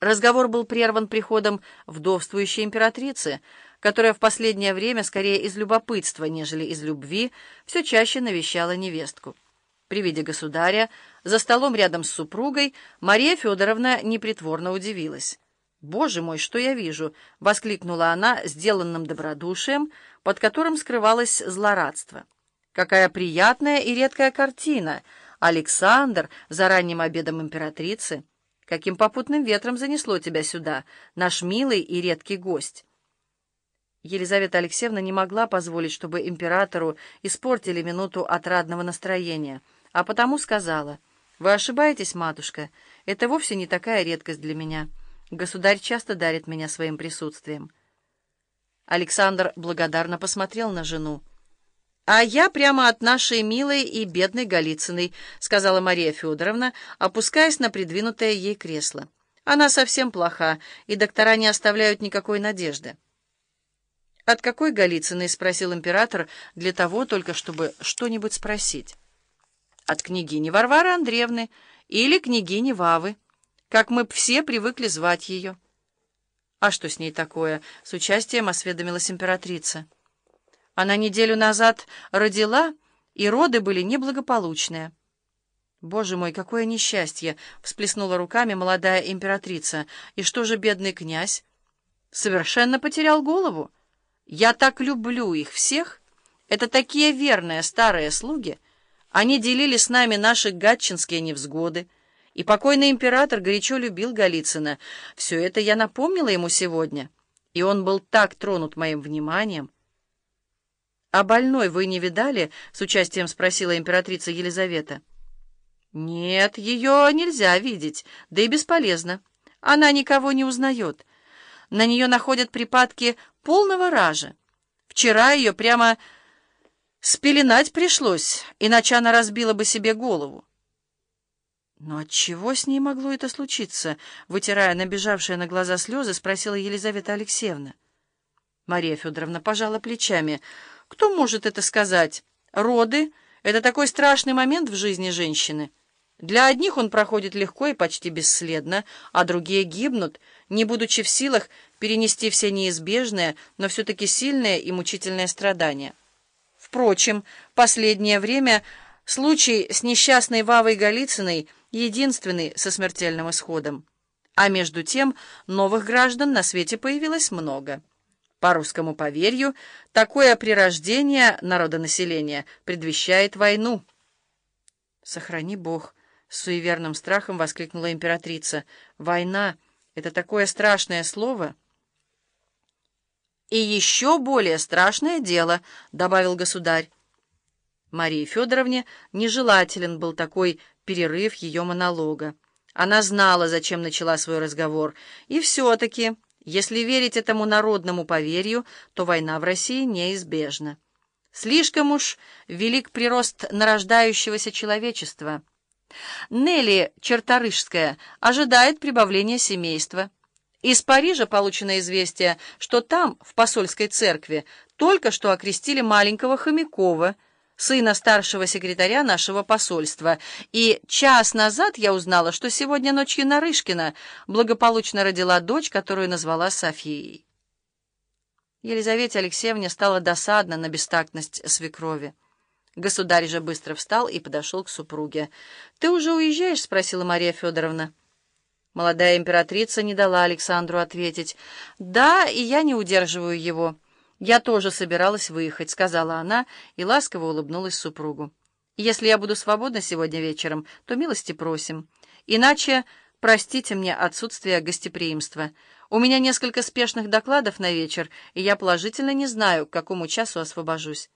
Разговор был прерван приходом вдовствующей императрицы, которая в последнее время, скорее из любопытства, нежели из любви, все чаще навещала невестку. При виде государя за столом рядом с супругой Мария Федоровна непритворно удивилась. «Боже мой, что я вижу!» — воскликнула она сделанным добродушием, под которым скрывалось злорадство. «Какая приятная и редкая картина! Александр за ранним обедом императрицы!» Каким попутным ветром занесло тебя сюда, наш милый и редкий гость?» Елизавета Алексеевна не могла позволить, чтобы императору испортили минуту отрадного настроения, а потому сказала, «Вы ошибаетесь, матушка, это вовсе не такая редкость для меня. Государь часто дарит меня своим присутствием». Александр благодарно посмотрел на жену. «А я прямо от нашей милой и бедной Голицыной», — сказала Мария Федоровна, опускаясь на придвинутое ей кресло. «Она совсем плоха, и доктора не оставляют никакой надежды». «От какой Голицыной?» — спросил император, для того только, чтобы что-нибудь спросить. «От княгини Варвары Андреевны или княгини Вавы, как мы все привыкли звать ее». «А что с ней такое?» — с участием осведомилась императрица. Она неделю назад родила, и роды были неблагополучные. «Боже мой, какое несчастье!» — всплеснула руками молодая императрица. «И что же бедный князь?» «Совершенно потерял голову. Я так люблю их всех. Это такие верные старые слуги. Они делили с нами наши гатчинские невзгоды. И покойный император горячо любил Голицына. Все это я напомнила ему сегодня. И он был так тронут моим вниманием». «А больной вы не видали?» — с участием спросила императрица Елизавета. «Нет, ее нельзя видеть, да и бесполезно. Она никого не узнает. На нее находят припадки полного ража. Вчера ее прямо спеленать пришлось, иначе она разбила бы себе голову». «Но отчего с ней могло это случиться?» — вытирая набежавшие на глаза слезы, спросила Елизавета Алексеевна. Мария Федоровна пожала плечами — кто может это сказать? Роды — это такой страшный момент в жизни женщины. Для одних он проходит легко и почти бесследно, а другие гибнут, не будучи в силах перенести все неизбежные, но все-таки сильные и мучительные страдания. Впрочем, последнее время случай с несчастной Вавой Голицыной единственный со смертельным исходом. А между тем новых граждан на свете появилось много. По русскому поверью, такое прирождение народонаселения предвещает войну. «Сохрани Бог!» — с суеверным страхом воскликнула императрица. «Война — это такое страшное слово!» «И еще более страшное дело», — добавил государь. Марии Федоровне нежелателен был такой перерыв ее монолога. Она знала, зачем начала свой разговор, и все-таки... Если верить этому народному поверью, то война в России неизбежна. Слишком уж велик прирост нарождающегося человечества. Нелли Черторышская ожидает прибавления семейства. Из Парижа получено известие, что там, в посольской церкви, только что окрестили маленького Хомякова – сына старшего секретаря нашего посольства, и час назад я узнала, что сегодня ночью Нарышкина благополучно родила дочь, которую назвала Софией. Елизавете Алексеевне стало досадно на бестактность свекрови. Государь же быстро встал и подошел к супруге. «Ты уже уезжаешь?» — спросила Мария Федоровна. Молодая императрица не дала Александру ответить. «Да, и я не удерживаю его». «Я тоже собиралась выехать», — сказала она и ласково улыбнулась супругу. «Если я буду свободна сегодня вечером, то милости просим. Иначе простите мне отсутствие гостеприимства. У меня несколько спешных докладов на вечер, и я положительно не знаю, к какому часу освобожусь».